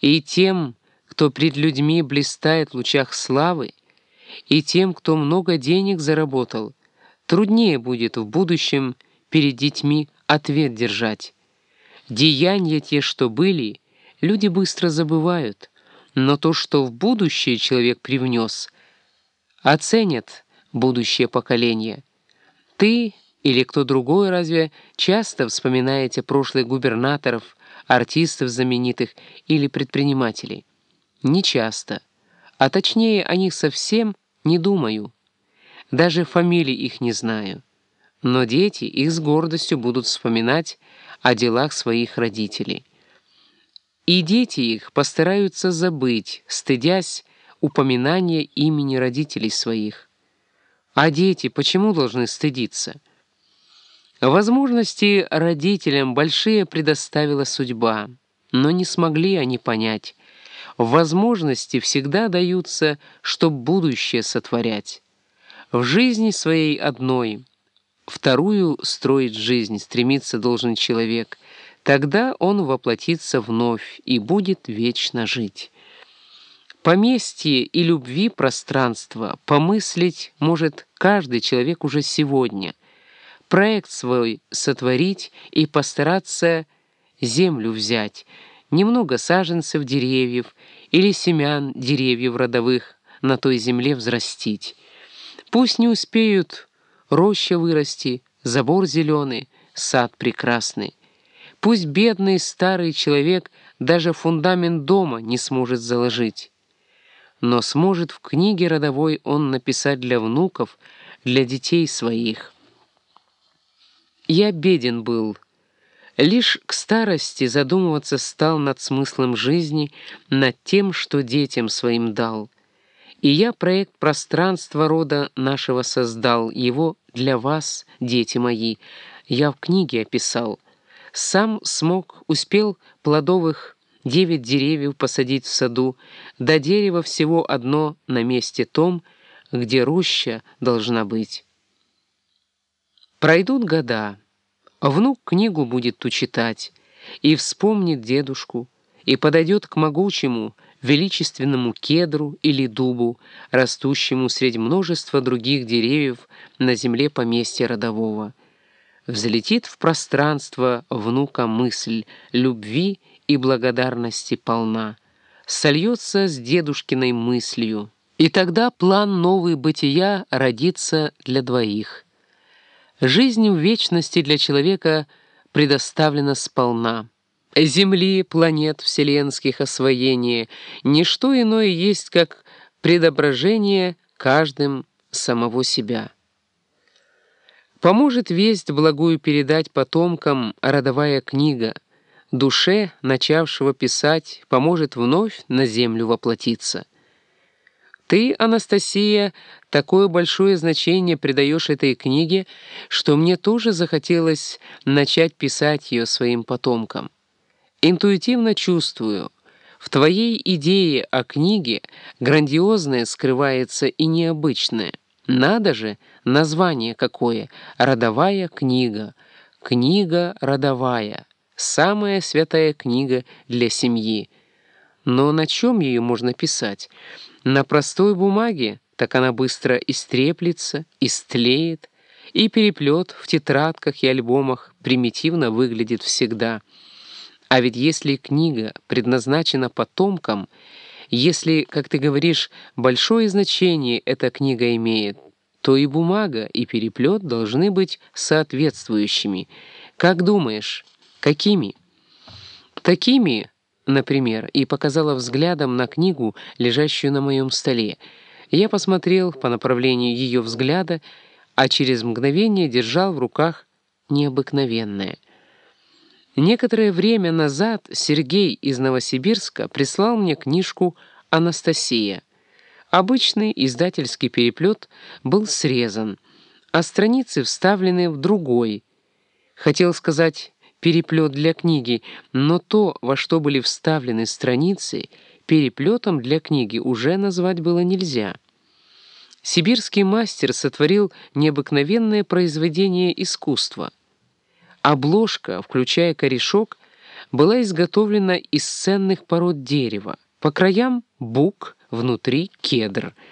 И тем, кто пред людьми блистает в лучах славы, и тем, кто много денег заработал, труднее будет в будущем перед детьми ответ держать. Деяния те, что были, люди быстро забывают, но то, что в будущее человек привнес, оценят будущее поколение. Ты или кто другой разве часто вспоминаете прошлых губернаторов, артистов знаменитых или предпринимателей? Не часто. А точнее, о них совсем не думаю. Даже фамилий их не знаю. Но дети их с гордостью будут вспоминать о делах своих родителей. И дети их постараются забыть, стыдясь упоминания имени родителей своих. А дети почему должны стыдиться? Возможности родителям большие предоставила судьба, но не смогли они понять. Возможности всегда даются, чтоб будущее сотворять. В жизни своей одной, вторую строить жизнь стремиться должен человек, тогда он воплотится вновь и будет вечно жить. Поместье и любви пространство помыслить может каждый человек уже сегодня — проект свой сотворить и постараться землю взять, немного саженцев деревьев или семян деревьев родовых на той земле взрастить. Пусть не успеют роща вырасти, забор зеленый, сад прекрасный. Пусть бедный старый человек даже фундамент дома не сможет заложить. Но сможет в книге родовой он написать для внуков, для детей своих. Я беден был. Лишь к старости задумываться стал над смыслом жизни, над тем, что детям своим дал. И я проект пространства рода нашего создал, его для вас, дети мои, я в книге описал. Сам смог, успел плодовых девять деревьев посадить в саду, до дерева всего одно на месте том, где роща должна быть. Пройдут года, внук книгу будет ту читать, и вспомнит дедушку, и подойдет к могучему, величественному кедру или дубу, растущему среди множества других деревьев на земле поместья родового. Взлетит в пространство внука мысль любви и благодарности полна, сольется с дедушкиной мыслью, и тогда план новый бытия родится для двоих. Жизнь в вечности для человека предоставлена сполна. Земли, планет вселенских освоение — ничто иное есть, как предображение каждым самого себя. Поможет весть благую передать потомкам родовая книга, душе, начавшего писать, поможет вновь на землю воплотиться — ты, Анастасия, такое большое значение придаешь этой книге, что мне тоже захотелось начать писать ее своим потомкам. Интуитивно чувствую, в твоей идее о книге грандиозное скрывается и необычное. Надо же, название какое — «Родовая книга». Книга родовая, самая святая книга для семьи. Но на чем ее можно писать? На простой бумаге так она быстро истреплется, истлеет, и переплет в тетрадках и альбомах примитивно выглядит всегда. А ведь если книга предназначена потомкам, если, как ты говоришь, большое значение эта книга имеет, то и бумага, и переплет должны быть соответствующими. Как думаешь, какими? Такими, например, и показала взглядом на книгу, лежащую на моем столе. Я посмотрел по направлению ее взгляда, а через мгновение держал в руках необыкновенное. Некоторое время назад Сергей из Новосибирска прислал мне книжку «Анастасия». Обычный издательский переплет был срезан, а страницы вставлены в другой. Хотел сказать переплет для книги, но то, во что были вставлены страницы, переплетом для книги уже назвать было нельзя. Сибирский мастер сотворил необыкновенное произведение искусства. Обложка, включая корешок, была изготовлена из ценных пород дерева. По краям — бук, внутри — кедр —